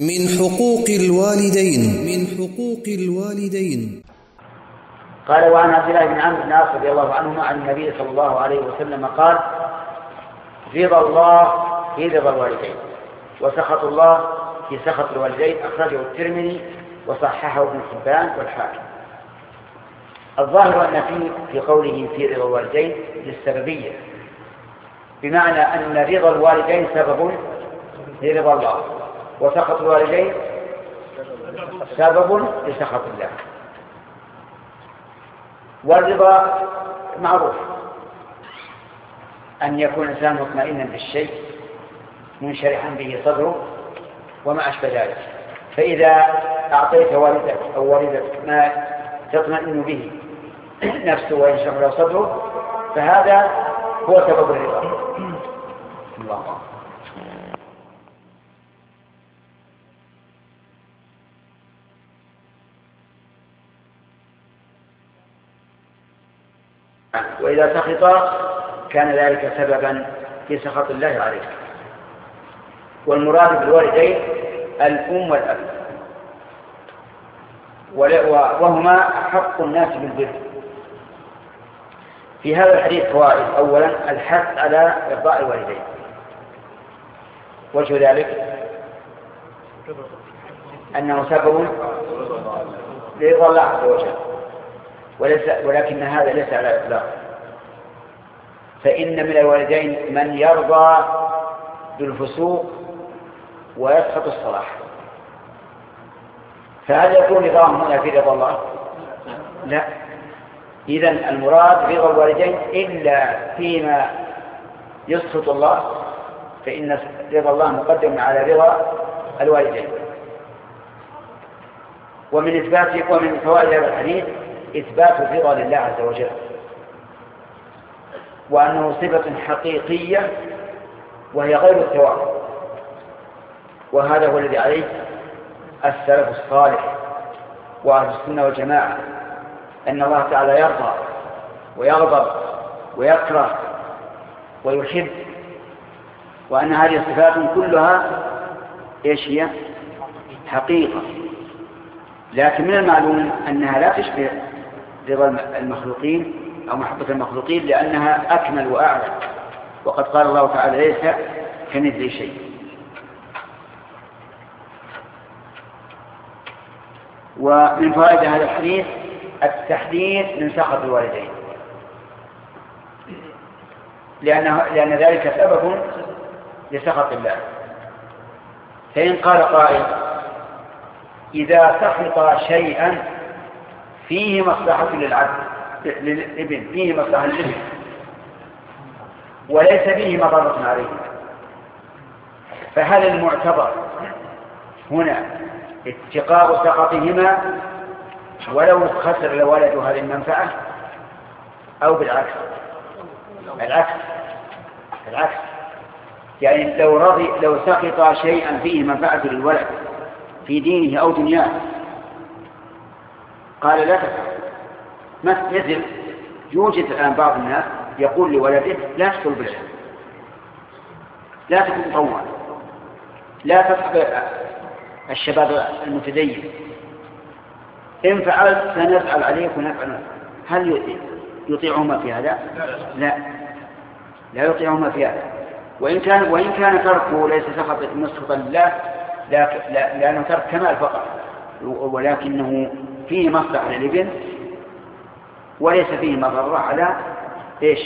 من حقوق الوالدين. من حقوق الوالدين. قال وعن عبد الله بن عمرو بن عاص رضي الله عنهما عن النبي صلى الله عليه وسلم قال رضا الله في رضا الوالدين وسخط الله في سخط الوالدين. أخرجه الترمذي وصححه ابن حبان والحاكم. الظاهر أن في في قوله في رضا الوالدين للسببية بمعنى أن رضا الوالدين سبب لرضا الله. وسخط الوالدين سبب لسخط الله. والرضا معروف. أن يكون الإنسان مطمئنا بالشيء منشرحا به صدره وما أشبه ذلك. فإذا أعطيت والدك أو والدك ما تطمئن به نفسه وينشرح له صدره فهذا هو سبب الرضا. الله. وإذا سخط كان ذلك سببا في سخط الله عليه والمراد بالوالدين الأم والأب. وهما حق الناس بالبر. في هذا الحديث فوائد. أولا الحث على إرضاء الوالدين. وجه ذلك أنه سبب لرضا الله عز وجل. ولكن هذا ليس على الإطلاق فإن من الوالدين من يرضى بالفسوق ويسخط الصلاح. فهل يكون رضاهم هنا في رضا الله؟ لا. إذا المراد رضا الوالدين إلا فيما يسخط الله فإن رضا الله مقدم على رضا الوالدين. ومن إثبات ومن فوائد هذا الحديث إثبات الرضا لله عز وجل. وأنه صفة حقيقية وهي غير الثواب وهذا هو الذي عليه السلف الصالح وأهل السنة والجماعة أن الله تعالى يرضى ويغضب ويكره ويحب وأن هذه الصفات كلها إيش هي؟ حقيقة لكن من المعلوم أنها لا تشبه رضا المخلوقين أو محبة المخلوقين لأنها أكمل وأعلى. وقد قال الله تعالى ليس كمثل شيء. ومن فوائد هذا الحديث التحذير من سخط الوالدين. لأنه لأن ذلك سبب لسخط الله. فإن قال قائل إذا سخط شيئا فيه مصلحة للعبد. للابن فيه مصلحة للابن. وليس فيه مضرة عليه. فهل المعتبر هنا اتقاء سقطهما ولو خسر الولد هذه المنفعة؟ أو بالعكس؟ العكس. العكس. يعني لو رضي لو سقط شيئا فيه منفعة للولد في دينه أو دنياه قال لا تفعل مثل يوجد الآن بعض الناس يقول لولده لا تدخل بالعلم لا تكن مطوعا لا تصحب الشباب المتدين. إن فعلت سنفعل عليك ونفعل هل يطيعهما في هذا؟ لا. لا يطيعهما في هذا. وإن كان وإن كان تركه ليس سخط مسخطا لله لأنه ترك كمال فقط. ولكنه فيه مصلحة للابن وليس فيه مضرة على إيش؟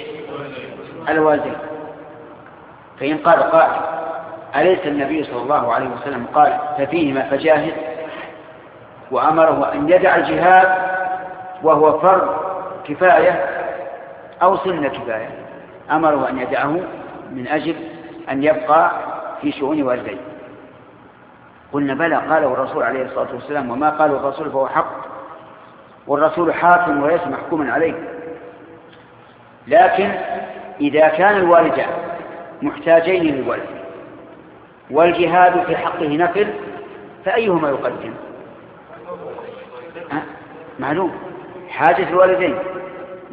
الوالدين. فإن قال قائل أليس النبي صلى الله عليه وسلم قال ففيهما فجاهد؟ وأمره أن يدع الجهاد وهو فرض كفاية أو سنة كفاية. أمره أن يدعه من أجل أن يبقى في شؤون والديه. قلنا بلى قاله الرسول عليه الصلاة والسلام وما قاله الرسول فهو حق. والرسول حاكم وليس محكوما عليه. لكن إذا كان الوالدان محتاجين للولد والجهاد في حقه نفل فأيهما يقدم؟ معلوم. حاجة الوالدين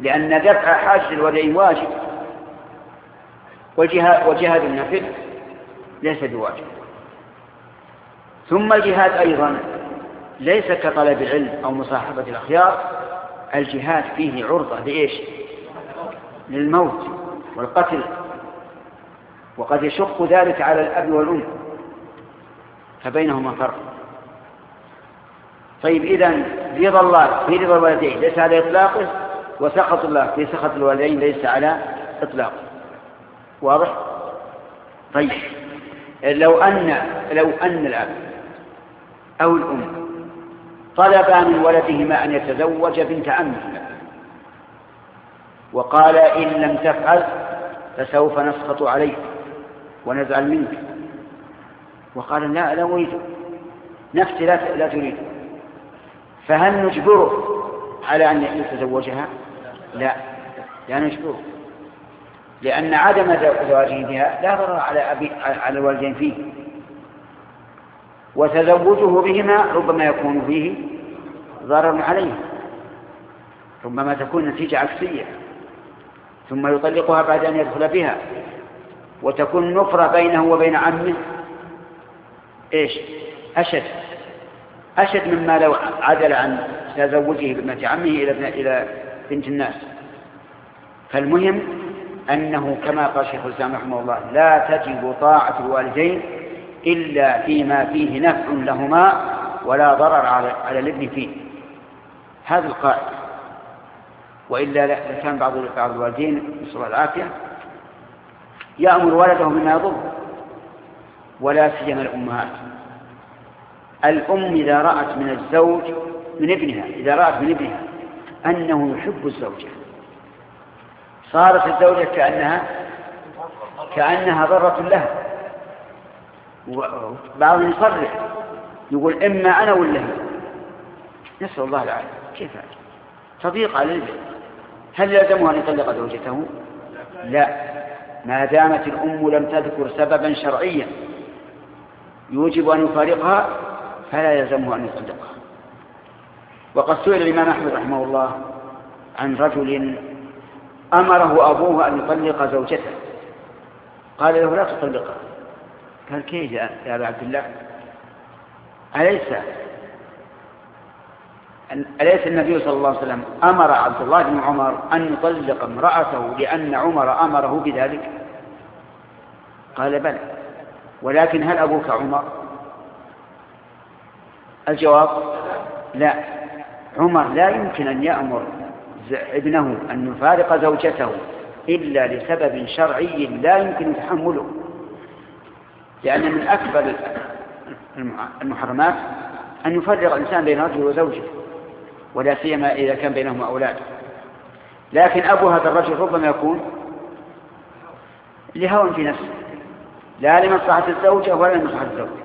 لأن دفع حاجة الوالدين واجب. والجهاد, وجهاد النفل ليس بواجب. ثم الجهاد أيضا ليس كطلب العلم أو مصاحبة الأخيار الجهاد فيه عرضة لإيش؟ للموت والقتل. وقد يشق ذلك على الأب والأم. فبينهما فرق. طيب إذا رضا الله في رضا الوالدين ليس على إطلاقه وسخط الله في سخط الوالدين ليس على إطلاقه. واضح؟ طيب لو أن لو أن الأب أو الأم طلبا من ولدهما أن يتزوج بنت عمه. وقال إن لم تفعل فسوف نسخط عليك ونزعل منك. وقال لا لا أريد. نفسي لا لا تريد. فهل نجبره على أن يتزوجها؟ لا لا نجبره. لأن عدم زواجه بها لا ضرر على أبي على الوالدين فيه. وتزوجه بهما ربما يكون فيه ضرر عليه ربما تكون نتيجة عكسية ثم يطلقها بعد أن يدخل بها وتكون نفرة بينه وبين عمه إيش؟ أشد أشد مما لو عدل عن تزوجه بابنة عمه إلى إلى بنت الناس. فالمهم أنه كما قال شيخ الإسلام رحمه الله لا تجب طاعة الوالدين إلا فيما فيه نفع لهما ولا ضرر على الابن فيه. هذا القائد وإلا لكان بعض بعض الوالدين نسأل الله العافية يأمر ولده بما يضر ولا سيما الأمهات. الأم إذا رأت من الزوج من ابنها إذا رأت من ابنها أنه يحب الزوجة. صارت الزوجة كأنها كأنها ضرة له وبعضهم يصرح يقول إما أنا ولا هي؟ نسأل الله العافية. كيف تضيق البيت هل يلزمه أن يطلق زوجته؟ لا. ما دامت الأم لم تذكر سببا شرعيا يوجب أن يفارقها فلا يلزمه أن يطلقها. وقد سئل الإمام أحمد رحمه الله عن رجل أمره أبوه أن يطلق زوجته. قال له لا تطلقها. قال كيف يا أبا عبد الله. أليس؟ أليس النبي صلى الله عليه وسلم أمر عبد الله بن عمر أن يطلق امرأته لأن عمر أمره بذلك؟ قال بلى. ولكن هل أبوك عمر؟ الجواب لا. عمر لا يمكن أن يأمر ابنه أن يفارق زوجته إلا لسبب شرعي لا يمكن تحمله. لأن من أكبر المحرمات أن يفرق الإنسان بين رجل وزوجه ولا سيما إذا كان بينهما أولاد. لكن أبو هذا الرجل ربما يكون لهوى في نفسه لا لمصلحة الزوجة ولا لمصلحة الزوجة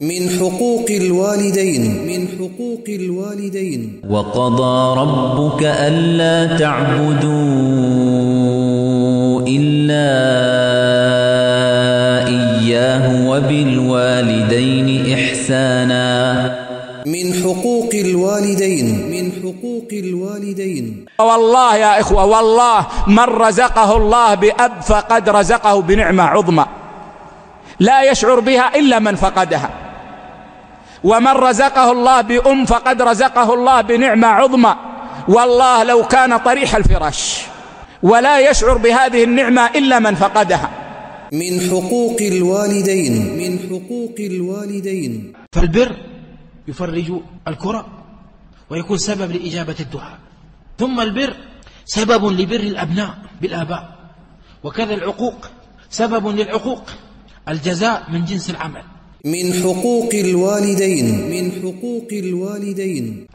من حقوق الوالدين. من حقوق الوالدين. وقضى ربك ألا تعبدوا إلا وبالوالدين إحسانا. من حقوق الوالدين. من حقوق الوالدين. والله يا إخوة والله من رزقه الله بأب فقد رزقه بنعمة عظمى. لا يشعر بها إلا من فقدها. ومن رزقه الله بأم فقد رزقه الله بنعمة عظمى. والله لو كان طريح الفراش. ولا يشعر بهذه النعمة إلا من فقدها. من حقوق الوالدين. من حقوق الوالدين. فالبر يفرج الكرة ويكون سبب لإجابة الدعاء. ثم البر سبب لبر الأبناء بالآباء. وكذا العقوق سبب للعقوق الجزاء من جنس العمل. من حقوق الوالدين. من حقوق الوالدين.